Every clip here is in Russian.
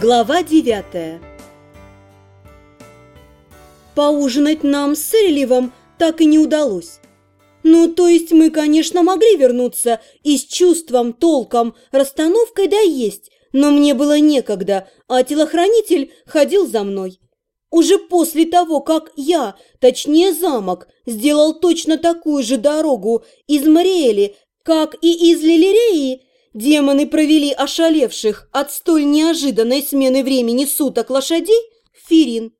Глава девятая Поужинать нам с Эреливом так и не удалось. Ну, то есть мы, конечно, могли вернуться и с чувством, толком, расстановкой да есть, но мне было некогда, а телохранитель ходил за мной. Уже после того, как я, точнее замок, сделал точно такую же дорогу из Мариэли, как и из Лилиреи, демоны провели ошалевших от столь неожиданной смены времени суток лошадей в Фирин.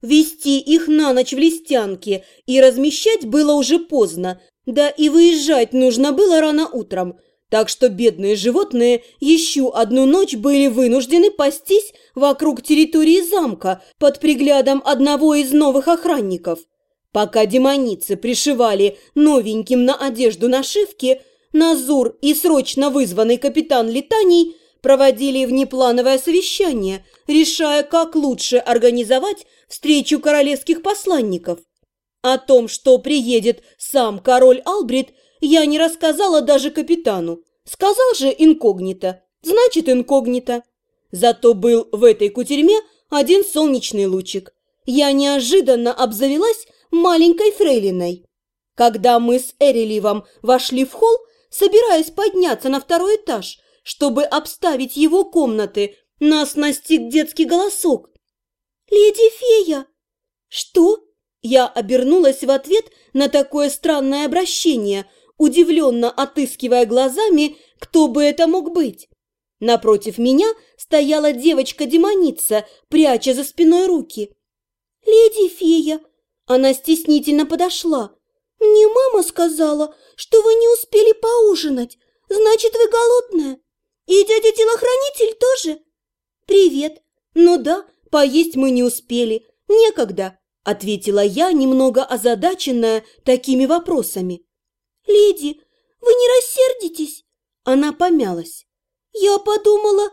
Вести их на ночь в листянке и размещать было уже поздно, да и выезжать нужно было рано утром – так что бедные животные еще одну ночь были вынуждены пастись вокруг территории замка под приглядом одного из новых охранников. Пока демоницы пришивали новеньким на одежду нашивки, Назур и срочно вызванный капитан Летаний проводили внеплановое совещание, решая, как лучше организовать встречу королевских посланников. О том, что приедет сам король Албрит, я не рассказала даже капитану. Сказал же инкогнито, значит инкогнито. Зато был в этой кутерьме один солнечный лучик. Я неожиданно обзавелась маленькой фрейлиной. Когда мы с Эреливом вошли в холл, собираясь подняться на второй этаж, чтобы обставить его комнаты, нас настиг детский голосок. «Леди фея!» «Что?» Я обернулась в ответ на такое странное обращение – удивленно отыскивая глазами, кто бы это мог быть. Напротив меня стояла девочка-демоница, пряча за спиной руки. «Леди фея!» Она стеснительно подошла. «Мне мама сказала, что вы не успели поужинать. Значит, вы голодная. И дядя-телохранитель тоже?» «Привет. Ну да, поесть мы не успели. Некогда», — ответила я, немного озадаченная такими вопросами. «Леди, вы не рассердитесь?» Она помялась. «Я подумала,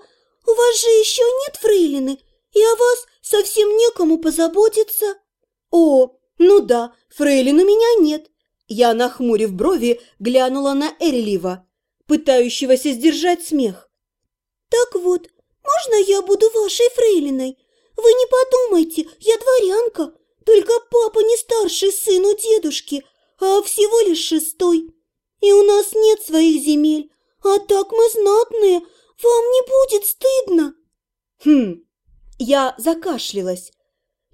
у вас же еще нет фрейлины, и о вас совсем некому позаботиться». «О, ну да, фрейлин у меня нет». Я, нахмурив брови, глянула на Эрлива, пытающегося сдержать смех. «Так вот, можно я буду вашей фрейлиной? Вы не подумайте, я дворянка, только папа не старший сын у дедушки, а всего лишь шестой. И у нас нет своих земель, а так мы знатные, вам не будет стыдно?» «Хм...» Я закашлялась.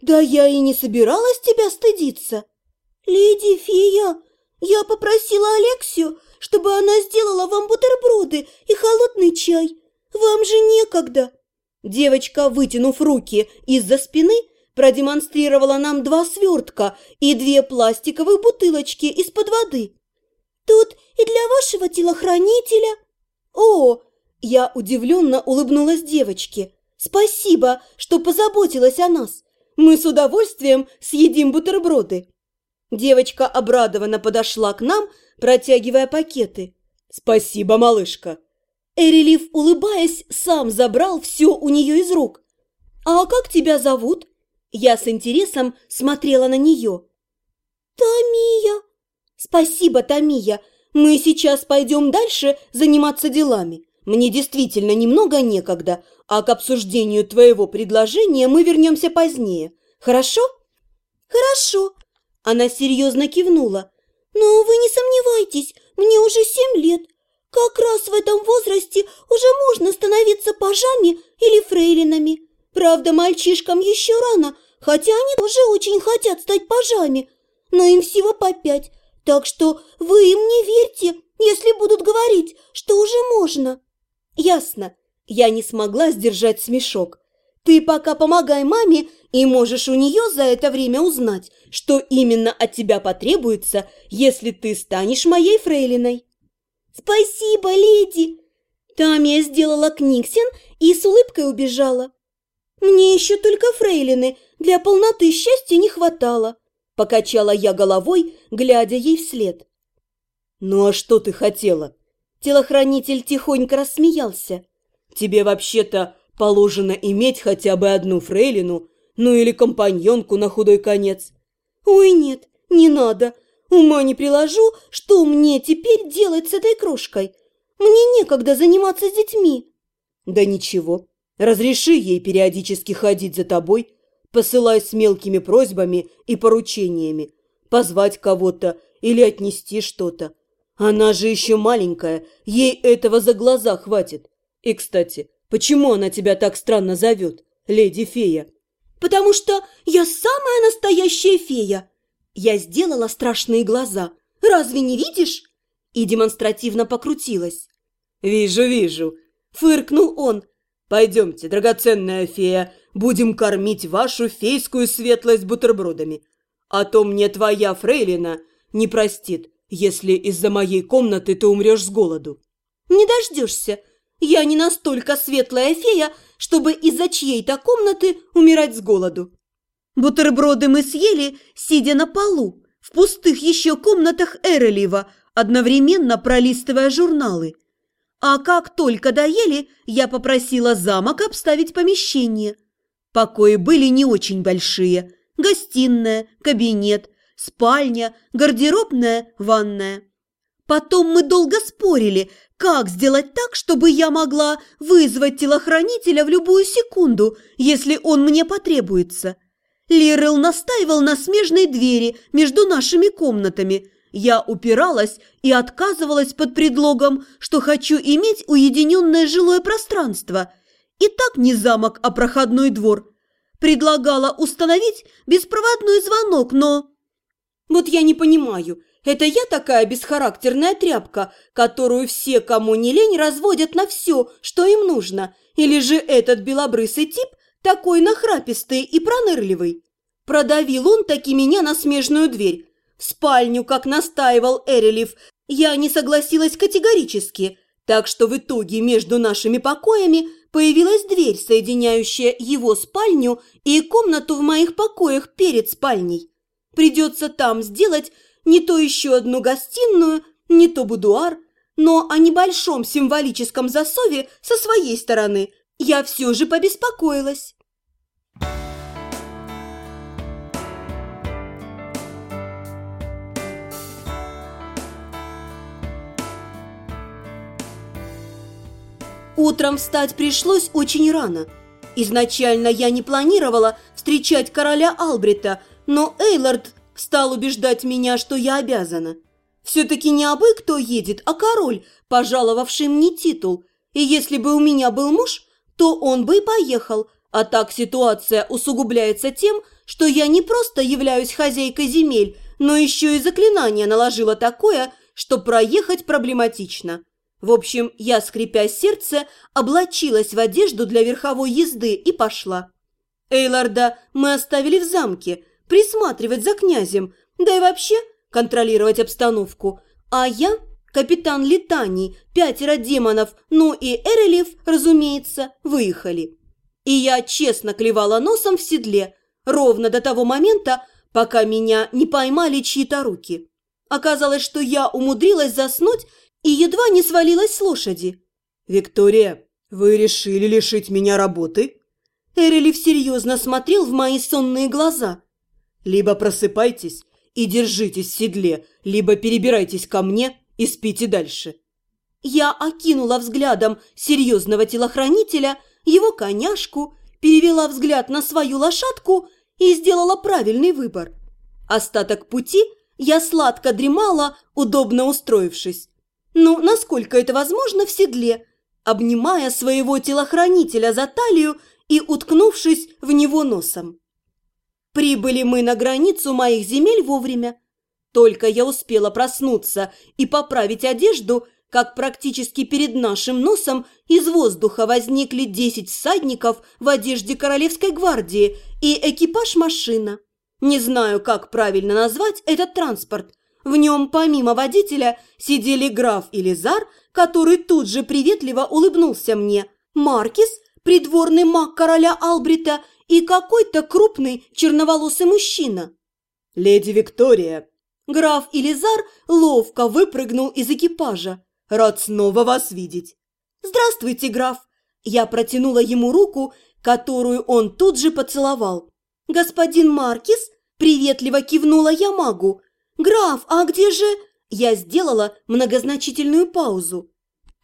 «Да я и не собиралась тебя стыдиться!» «Леди Фия, я попросила Алексию, чтобы она сделала вам бутерброды и холодный чай. Вам же некогда!» Девочка, вытянув руки из-за спины, продемонстрировала нам два свертка и две пластиковые бутылочки из-под воды. «Тут и для вашего телохранителя». «О!» – я удивленно улыбнулась девочке. «Спасибо, что позаботилась о нас. Мы с удовольствием съедим бутерброды». Девочка обрадованно подошла к нам, протягивая пакеты. «Спасибо, малышка!» Эрелив, улыбаясь, сам забрал все у нее из рук. «А как тебя зовут?» Я с интересом смотрела на нее. «Тамия!» «Спасибо, Тамия! Мы сейчас пойдем дальше заниматься делами. Мне действительно немного некогда, а к обсуждению твоего предложения мы вернемся позднее. Хорошо?» «Хорошо!» Она серьезно кивнула. «Но вы не сомневайтесь, мне уже семь лет. Как раз в этом возрасте уже можно становиться пажами или фрейлинами. Правда, мальчишкам еще рано, хотя они тоже очень хотят стать пажами, но им всего по пять, так что вы им не верьте, если будут говорить, что уже можно». «Ясно. Я не смогла сдержать смешок. Ты пока помогай маме, и можешь у нее за это время узнать, что именно от тебя потребуется, если ты станешь моей фрейлиной». «Спасибо, леди!» Тамия сделала книгсен и с улыбкой убежала. «Мне еще только фрейлины для полноты счастья не хватало», – покачала я головой, глядя ей вслед. «Ну а что ты хотела?» Телохранитель тихонько рассмеялся. «Тебе вообще-то положено иметь хотя бы одну фрейлину, ну или компаньонку на худой конец». «Ой, нет, не надо. Ума не приложу, что мне теперь делать с этой крошкой. Мне некогда заниматься с детьми». «Да ничего, Разреши ей периодически ходить за тобой, посылай с мелкими просьбами и поручениями, позвать кого-то или отнести что-то. Она же еще маленькая, ей этого за глаза хватит. И, кстати, почему она тебя так странно зовет, леди-фея? Потому что я самая настоящая фея. Я сделала страшные глаза. Разве не видишь? И демонстративно покрутилась. Вижу, вижу. Фыркнул он. Пойдемте, драгоценная фея, будем кормить вашу фейскую светлость бутербродами. А то мне твоя фрейлина не простит, если из-за моей комнаты ты умрешь с голоду. Не дождешься. Я не настолько светлая фея, чтобы из-за чьей-то комнаты умирать с голоду. Бутерброды мы съели, сидя на полу, в пустых еще комнатах Эрелева, одновременно пролистывая журналы. А как только доели, я попросила замок обставить помещение. Покои были не очень большие. Гостиная, кабинет, спальня, гардеробная, ванная. Потом мы долго спорили, как сделать так, чтобы я могла вызвать телохранителя в любую секунду, если он мне потребуется. Лирел настаивал на смежной двери между нашими комнатами. Я упиралась и отказывалась под предлогом, что хочу иметь уединенное жилое пространство. И так не замок, а проходной двор. Предлагала установить беспроводной звонок, но... Вот я не понимаю, это я такая бесхарактерная тряпка, которую все, кому не лень, разводят на все, что им нужно, или же этот белобрысый тип такой нахрапистый и пронырливый? Продавил он таки меня на смежную дверь. В спальню, как настаивал Эрелев, я не согласилась категорически, так что в итоге между нашими покоями появилась дверь, соединяющая его спальню и комнату в моих покоях перед спальней. Придется там сделать не то еще одну гостиную, не то будуар, но о небольшом символическом засове со своей стороны я все же побеспокоилась. Утром встать пришлось очень рано. Изначально я не планировала встречать короля Албрита – но Эйлард стал убеждать меня, что я обязана. Все-таки не абы кто едет, а король, пожаловавший мне титул. И если бы у меня был муж, то он бы и поехал. А так ситуация усугубляется тем, что я не просто являюсь хозяйкой земель, но еще и заклинание наложила такое, что проехать проблематично. В общем, я, скрипя сердце, облачилась в одежду для верховой езды и пошла. Эйларда мы оставили в замке – присматривать за князем, да и вообще контролировать обстановку. А я, капитан Летаний, пятеро демонов, ну и Эрелев, разумеется, выехали. И я честно клевала носом в седле, ровно до того момента, пока меня не поймали чьи-то руки. Оказалось, что я умудрилась заснуть и едва не свалилась с лошади. «Виктория, вы решили лишить меня работы?» Эрелев серьезно смотрел в мои сонные глаза. Либо просыпайтесь и держитесь в седле, либо перебирайтесь ко мне и спите дальше». Я окинула взглядом серьезного телохранителя, его коняшку, перевела взгляд на свою лошадку и сделала правильный выбор. Остаток пути я сладко дремала, удобно устроившись. Ну, насколько это возможно в седле, обнимая своего телохранителя за талию и уткнувшись в него носом. Прибыли мы на границу моих земель вовремя. Только я успела проснуться и поправить одежду, как практически перед нашим носом из воздуха возникли десять всадников в одежде Королевской гвардии и экипаж-машина. Не знаю, как правильно назвать этот транспорт. В нем помимо водителя сидели граф и Лизар, который тут же приветливо улыбнулся мне, Маркис, придворный маг короля Албрита – и какой-то крупный черноволосый мужчина. «Леди Виктория!» Граф Илизар ловко выпрыгнул из экипажа. «Рад снова вас видеть!» «Здравствуйте, граф!» Я протянула ему руку, которую он тут же поцеловал. «Господин Маркис?» Приветливо кивнула я магу. «Граф, а где же...» Я сделала многозначительную паузу.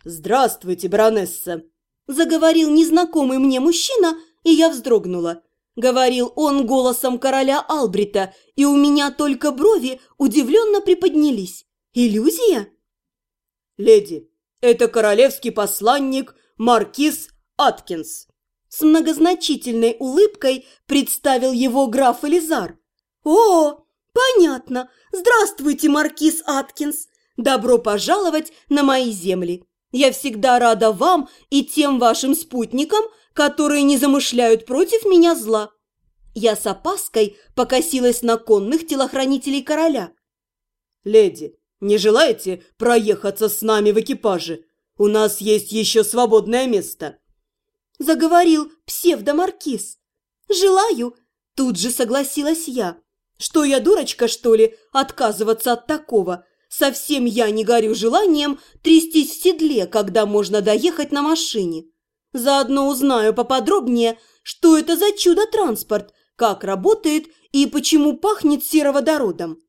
«Здравствуйте, баронесса!» заговорил незнакомый мне мужчина, и я вздрогнула. Говорил он голосом короля Албрита, и у меня только брови удивленно приподнялись. Иллюзия? «Леди, это королевский посланник Маркиз Аткинс», с многозначительной улыбкой представил его граф Элизар. «О, понятно. Здравствуйте, маркиз Аткинс. Добро пожаловать на мои земли. Я всегда рада вам и тем вашим спутникам, которые не замышляют против меня зла». Я с опаской покосилась на конных телохранителей короля. «Леди, не желаете проехаться с нами в экипаже? У нас есть еще свободное место» заговорил псевдомаркиз. «Желаю!» – тут же согласилась я. «Что я, дурочка, что ли, отказываться от такого? Совсем я не горю желанием трястись в седле, когда можно доехать на машине. Заодно узнаю поподробнее, что это за чудо-транспорт, как работает и почему пахнет сероводородом».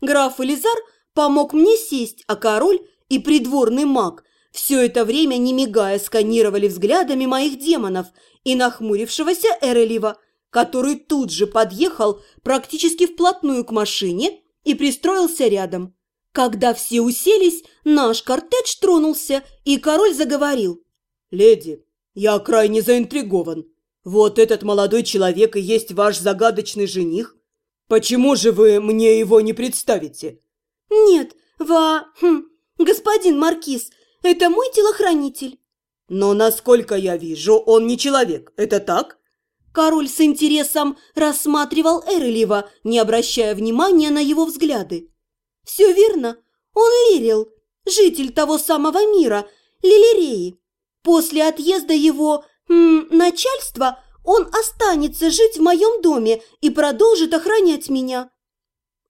Граф Элизар помог мне сесть, а король и придворный маг – все это время, не мигая, сканировали взглядами моих демонов и нахмурившегося Эрелива, который тут же подъехал практически вплотную к машине и пристроился рядом. Когда все уселись, наш кортедж тронулся, и король заговорил. «Леди, я крайне заинтригован. Вот этот молодой человек и есть ваш загадочный жених. Почему же вы мне его не представите?» «Нет, ва... Хм, господин Маркиз, это мой телохранитель». «Но, насколько я вижу, он не человек. Это так?» Король с интересом рассматривал Эрелева, не обращая внимания на его взгляды. «Все верно. Он Лирил, житель того самого мира, Лилиреи. После отъезда его м, начальства он останется жить в моем доме и продолжит охранять меня».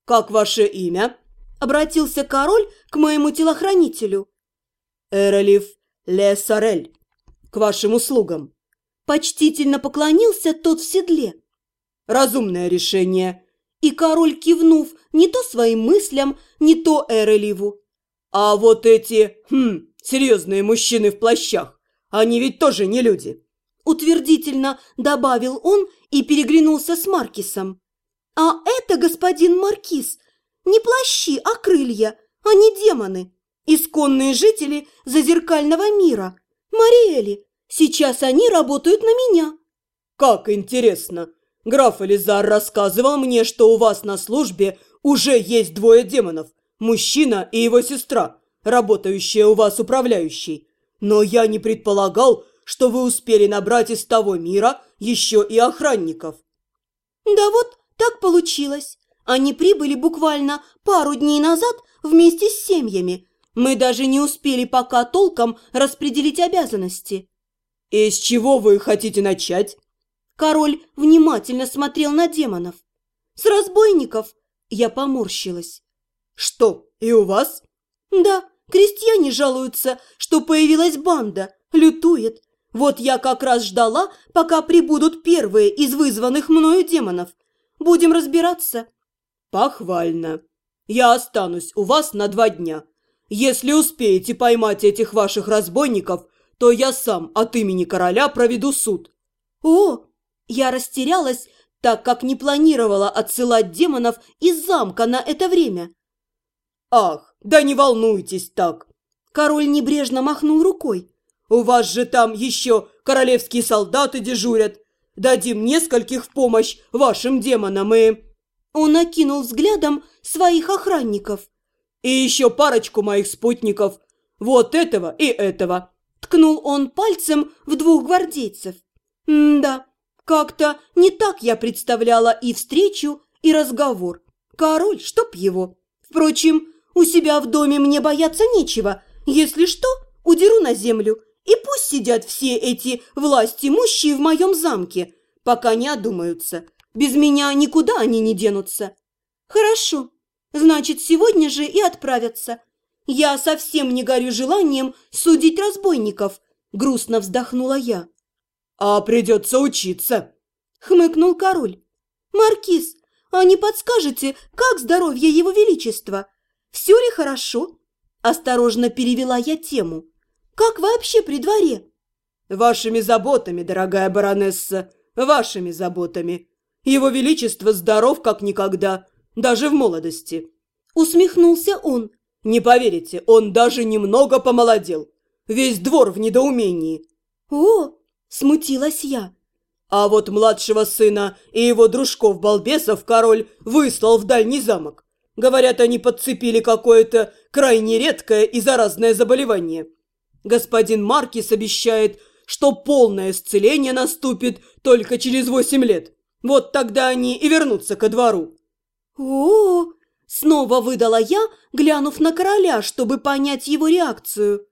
«Как ваше имя?» – обратился король к моему телохранителю. Эролив Лесарель, к вашим услугам!» Почтительно поклонился тот в седле. «Разумное решение!» И король, кивнув не то своим мыслям, не то Эреливу. «А вот эти, хм, серьезные мужчины в плащах, они ведь тоже не люди!» Утвердительно добавил он и переглянулся с Маркисом. «А это, господин Маркиз, не плащи, а крылья, а не демоны!» Исконные жители зазеркального мира. Мариэли. Сейчас они работают на меня. Как интересно. Граф Элизар рассказывал мне, что у вас на службе уже есть двое демонов. Мужчина и его сестра, работающая у вас управляющей. Но я не предполагал, что вы успели набрать из того мира еще и охранников. Да вот так получилось. Они прибыли буквально пару дней назад вместе с семьями, мы даже не успели пока толком распределить обязанности. И с чего вы хотите начать? Король внимательно смотрел на демонов. С разбойников я поморщилась. Что, и у вас? Да, крестьяне жалуются, что появилась банда, лютует. Вот я как раз ждала, пока прибудут первые из вызванных мною демонов. Будем разбираться. Похвально. Я останусь у вас на два дня. Если успеете поймать этих ваших разбойников, то я сам от имени короля проведу суд». «О!» Я растерялась, так как не планировала отсылать демонов из замка на это время. «Ах, да не волнуйтесь так!» Король небрежно махнул рукой. «У вас же там еще королевские солдаты дежурят. Дадим нескольких в помощь вашим демонам и...» Он окинул взглядом своих охранников. И еще парочку моих спутников. Вот этого и этого. Ткнул он пальцем в двух гвардейцев. М-да, как-то не так я представляла и встречу, и разговор. Король, чтоб его. Впрочем, у себя в доме мне бояться нечего. Если что, удеру на землю. И пусть сидят все эти власти имущие в моем замке, пока не одумаются. Без меня никуда они не денутся. Хорошо, Значит, сегодня же и отправятся. Я совсем не горю желанием судить разбойников, грустно вздохнула я. А придется учиться, хмыкнул король. Маркиз, а не подскажете, как здоровье его величества? Все ли хорошо? Осторожно перевела я тему. Как вообще при дворе? Вашими заботами, дорогая баронесса, вашими заботами. Его Величество здоров как никогда, даже в молодости. Усмехнулся он. Не поверите, он даже немного помолодел. Весь двор в недоумении. О, смутилась я. А вот младшего сына и его дружков-балбесов король выслал в дальний замок. Говорят, они подцепили какое-то крайне редкое и заразное заболевание. Господин Маркис обещает, что полное исцеление наступит только через восемь лет. Вот тогда они и вернутся ко двору. О, снова выдала я, глянув на короля, чтобы понять его реакцию.